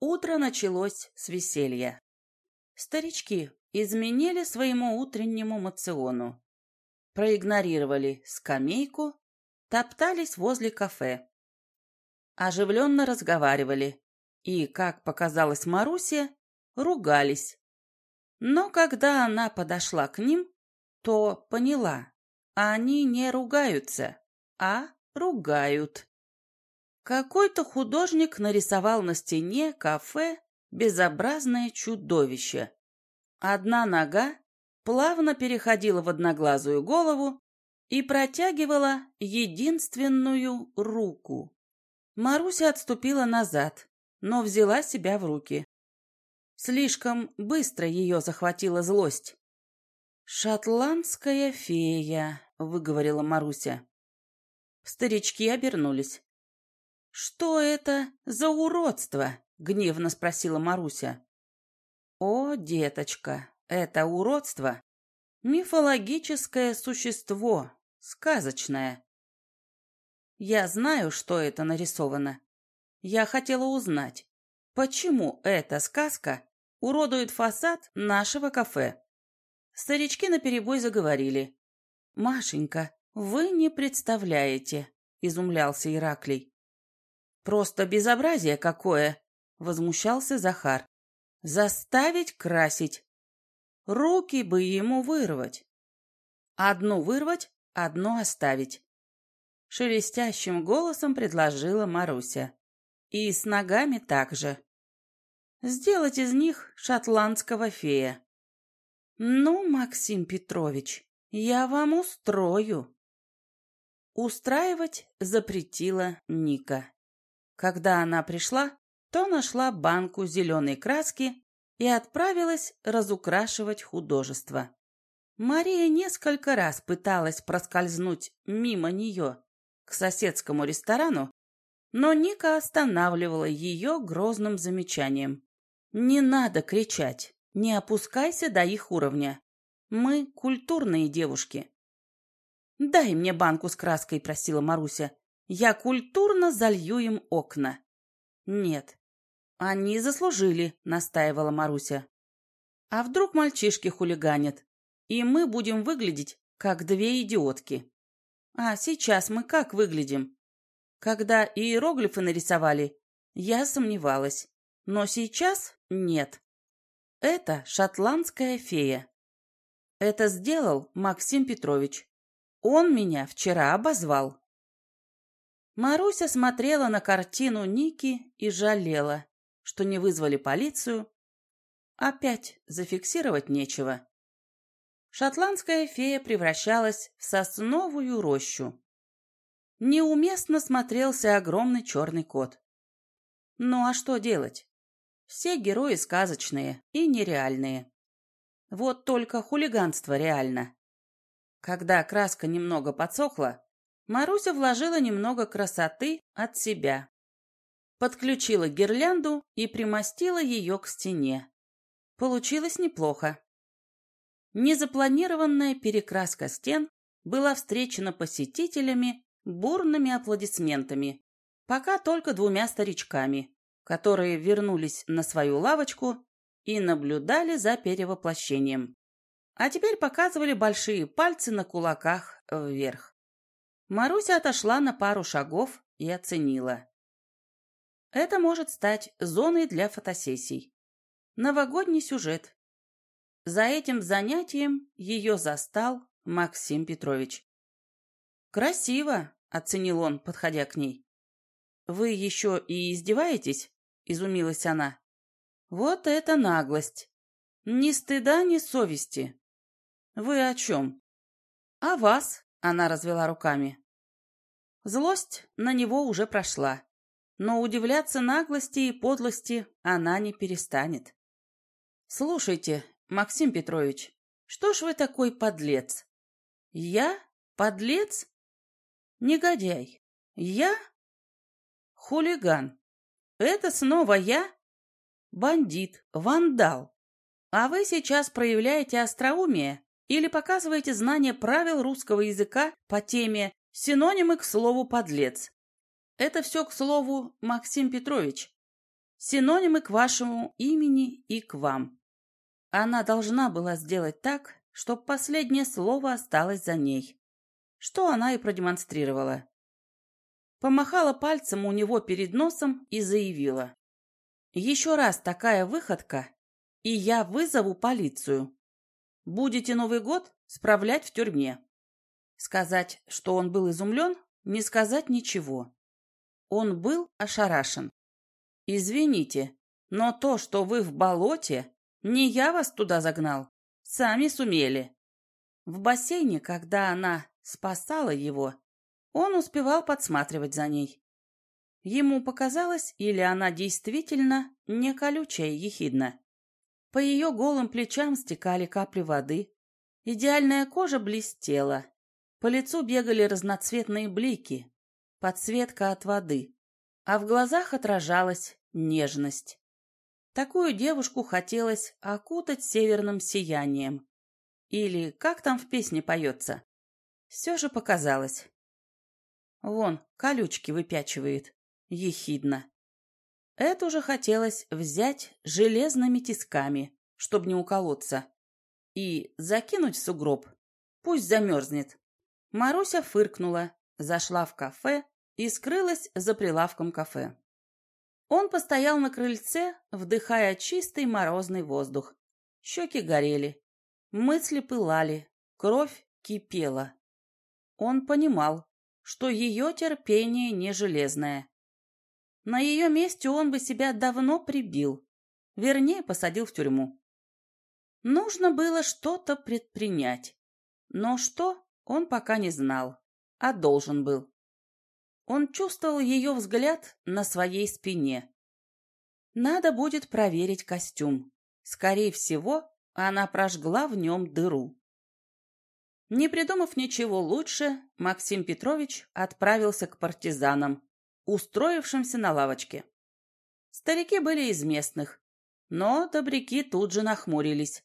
Утро началось с веселья. Старички изменили своему утреннему мациону. Проигнорировали скамейку, топтались возле кафе. Оживленно разговаривали и, как показалось Марусе, ругались. Но когда она подошла к ним, то поняла, они не ругаются, а ругают. Какой-то художник нарисовал на стене кафе безобразное чудовище. Одна нога плавно переходила в одноглазую голову и протягивала единственную руку. Маруся отступила назад, но взяла себя в руки. Слишком быстро ее захватила злость. «Шотландская фея», — выговорила Маруся. Старички обернулись. «Что это за уродство?» — гневно спросила Маруся. «О, деточка, это уродство — мифологическое существо, сказочное. Я знаю, что это нарисовано. Я хотела узнать, почему эта сказка уродует фасад нашего кафе». Старички наперебой заговорили. «Машенька, вы не представляете», — изумлялся Ираклий. Просто безобразие какое! Возмущался Захар. Заставить красить. Руки бы ему вырвать. Одну вырвать, одну оставить. Шелестящим голосом предложила Маруся. И с ногами также. Сделать из них шотландского фея. Ну, Максим Петрович, я вам устрою. Устраивать запретила Ника. Когда она пришла, то нашла банку зеленой краски и отправилась разукрашивать художество. Мария несколько раз пыталась проскользнуть мимо нее к соседскому ресторану, но Ника останавливала ее грозным замечанием. «Не надо кричать, не опускайся до их уровня. Мы культурные девушки». «Дай мне банку с краской», — просила Маруся. Я культурно залью им окна. Нет, они заслужили, настаивала Маруся. А вдруг мальчишки хулиганят, и мы будем выглядеть, как две идиотки. А сейчас мы как выглядим? Когда иероглифы нарисовали, я сомневалась, но сейчас нет. Это шотландская фея. Это сделал Максим Петрович. Он меня вчера обозвал. Маруся смотрела на картину Ники и жалела, что не вызвали полицию. Опять зафиксировать нечего. Шотландская фея превращалась в сосновую рощу. Неуместно смотрелся огромный черный кот. Ну а что делать? Все герои сказочные и нереальные. Вот только хулиганство реально. Когда краска немного подсохла, Маруся вложила немного красоты от себя. Подключила гирлянду и примостила ее к стене. Получилось неплохо. Незапланированная перекраска стен была встречена посетителями бурными аплодисментами, пока только двумя старичками, которые вернулись на свою лавочку и наблюдали за перевоплощением. А теперь показывали большие пальцы на кулаках вверх. Маруся отошла на пару шагов и оценила. Это может стать зоной для фотосессий. Новогодний сюжет. За этим занятием ее застал Максим Петрович. «Красиво», — оценил он, подходя к ней. «Вы еще и издеваетесь?» — изумилась она. «Вот это наглость! Ни стыда, ни совести! Вы о чем?» «О вас», она развела руками. Злость на него уже прошла, но удивляться наглости и подлости она не перестанет. «Слушайте, Максим Петрович, что ж вы такой подлец?» «Я? Подлец? Негодяй. Я? Хулиган. Это снова я? Бандит, вандал. А вы сейчас проявляете остроумие или показываете знание правил русского языка по теме «Синонимы к слову «подлец». Это все к слову Максим Петрович. синонимы к вашему имени и к вам. Она должна была сделать так, чтобы последнее слово осталось за ней, что она и продемонстрировала. Помахала пальцем у него перед носом и заявила. «Еще раз такая выходка, и я вызову полицию. Будете Новый год справлять в тюрьме». Сказать, что он был изумлен, не сказать ничего. Он был ошарашен. «Извините, но то, что вы в болоте, не я вас туда загнал. Сами сумели». В бассейне, когда она спасала его, он успевал подсматривать за ней. Ему показалось, или она действительно не колючая ехидна. По ее голым плечам стекали капли воды. Идеальная кожа блестела. По лицу бегали разноцветные блики, подсветка от воды, а в глазах отражалась нежность. Такую девушку хотелось окутать северным сиянием. Или как там в песне поется? Все же показалось. Вон, колючки выпячивает. Ехидно. Это уже хотелось взять железными тисками, чтобы не уколоться, и закинуть в сугроб. Пусть замерзнет. Маруся фыркнула, зашла в кафе и скрылась за прилавком кафе. Он постоял на крыльце, вдыхая чистый морозный воздух. Щеки горели, мысли пылали, кровь кипела. Он понимал, что ее терпение не железное. На ее месте он бы себя давно прибил, вернее, посадил в тюрьму. Нужно было что-то предпринять, но что, он пока не знал, а должен был. Он чувствовал ее взгляд на своей спине. Надо будет проверить костюм. Скорее всего, она прожгла в нем дыру. Не придумав ничего лучше, Максим Петрович отправился к партизанам, устроившимся на лавочке. Старики были из местных, но добряки тут же нахмурились.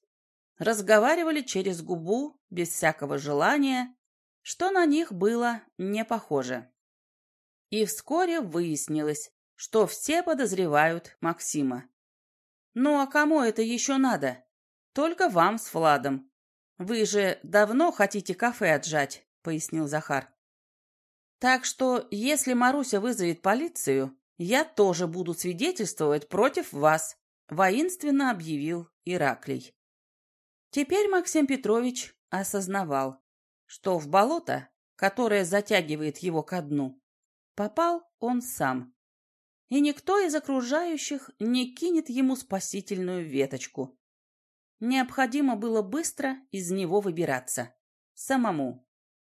Разговаривали через губу, без всякого желания, что на них было не похоже. И вскоре выяснилось, что все подозревают Максима. Ну а кому это еще надо? Только вам с Владом. Вы же давно хотите кафе отжать, пояснил Захар. Так что, если Маруся вызовет полицию, я тоже буду свидетельствовать против вас, воинственно объявил Ираклий. Теперь Максим Петрович осознавал, что в болото, которое затягивает его ко дну, Попал он сам. И никто из окружающих не кинет ему спасительную веточку. Необходимо было быстро из него выбираться. Самому.